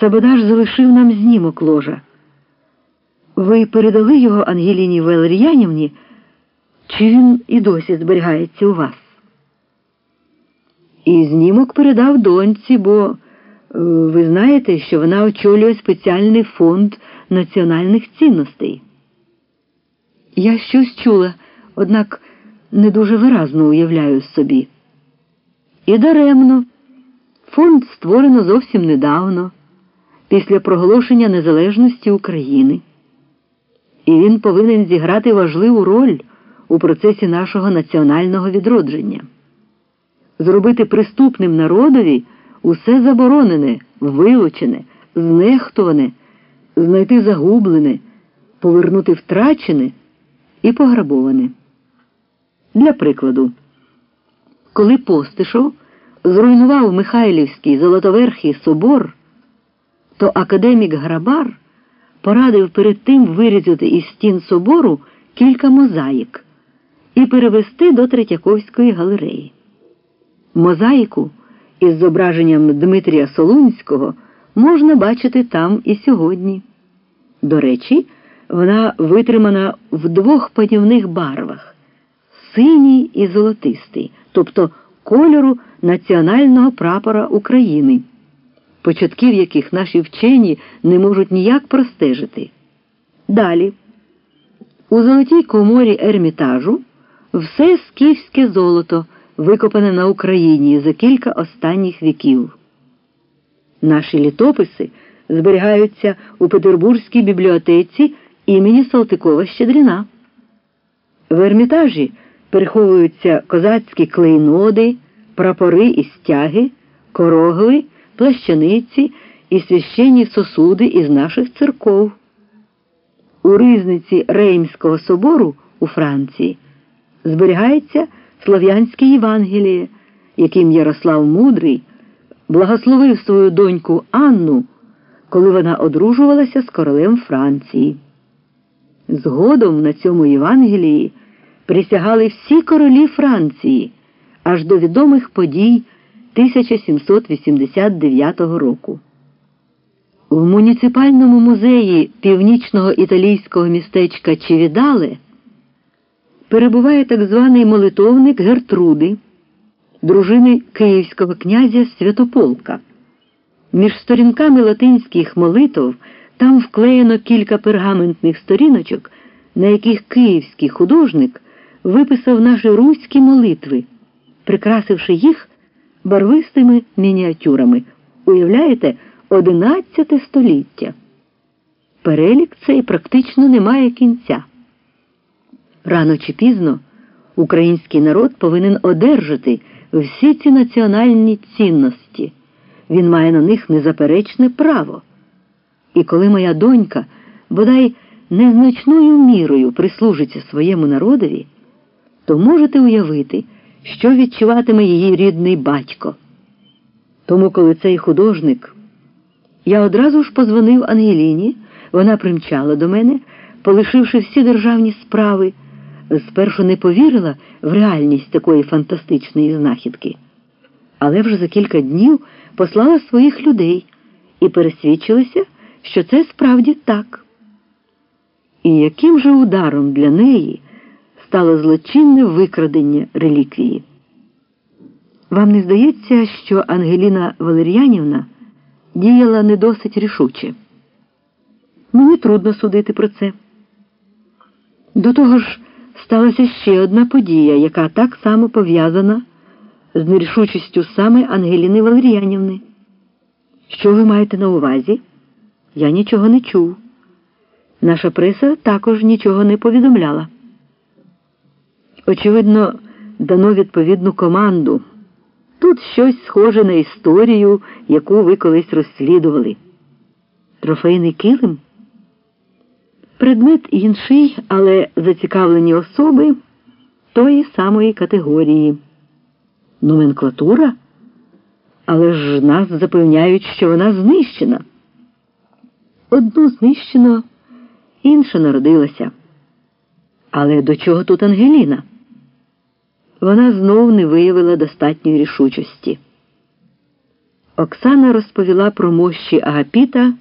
Сабодаж залишив нам знімок ложа. Ви передали його Ангеліні Валер'янівні, чи він і досі зберігається у вас? І знімок передав доньці, бо е, ви знаєте, що вона очолює спеціальний фонд національних цінностей. Я щось чула, однак не дуже виразно уявляю собі. І даремно. Фонд створено зовсім недавно, після проголошення незалежності України. І він повинен зіграти важливу роль у процесі нашого національного відродження, зробити приступним народові усе заборонене, вилучене, знехтуване, знайти загублене, повернути втрачене і пограбоване. Для прикладу, коли Постишов зруйнував Михайлівський Золотоверхий собор, то академік Грабар порадив перед тим вирізати із стін собору кілька мозаїк і перевести до Третьяковської галереї. Мозаїку із зображенням Дмитрія Солунського можна бачити там і сьогодні. До речі, вона витримана в двох панівних барвах синій і золотистий, тобто кольору національного прапора України, початків яких наші вчені не можуть ніяк простежити. Далі, у золотій коморі Ермітажу все скіфське золото, викопане на Україні за кілька останніх віків. Наші літописи зберігаються у Петербурзькій бібліотеці імені Салтикова Щедріна. В Ермітажі переховуються козацькі клейноди, прапори і стяги, корогли, плащаниці і священні сосуди із наших церков. У ризниці Реймського собору у Франції зберігається Слов'янське Євангеліє, яким Ярослав Мудрий благословив свою доньку Анну, коли вона одружувалася з королем Франції. Згодом на цьому Євангелії присягали всі королі Франції аж до відомих подій 1789 року. В муніципальному музеї північного італійського містечка Чівідале перебуває так званий молитовник Гертруди, дружини київського князя Святополка. Між сторінками латинських молитв там вклеєно кілька пергаментних сторіночок, на яких київський художник виписав наші руські молитви, прикрасивши їх барвистими мініатюрами. Уявляєте, одинадцяте століття. Перелік цей практично не має кінця. Рано чи пізно український народ повинен одержати всі ці національні цінності. Він має на них незаперечне право. І коли моя донька бодай незначною мірою прислужиться своєму народові то можете уявити, що відчуватиме її рідний батько. Тому, коли цей художник, я одразу ж позвонив Ангеліні, вона примчала до мене, полишивши всі державні справи, спершу не повірила в реальність такої фантастичної знахідки, але вже за кілька днів послала своїх людей і пересвідчилася, що це справді так. І яким же ударом для неї стало злочинне викрадення реліквії. Вам не здається, що Ангеліна Валер'янівна діяла не досить рішуче? Мені трудно судити про це. До того ж, сталася ще одна подія, яка так само пов'язана з нерішучістю саме Ангеліни Валер'янівни. Що ви маєте на увазі? Я нічого не чув. Наша преса також нічого не повідомляла. Очевидно, дано відповідну команду. Тут щось схоже на історію, яку ви колись розслідували. Трофейний килим? Предмет інший, але зацікавлені особи тої самої категорії. Номенклатура? Але ж нас запевняють, що вона знищена. Одну знищено, інша народилася. Але до чого тут Ангеліна? Вона знов не виявила достатньої рішучості. Оксана розповіла про мощі Агапіта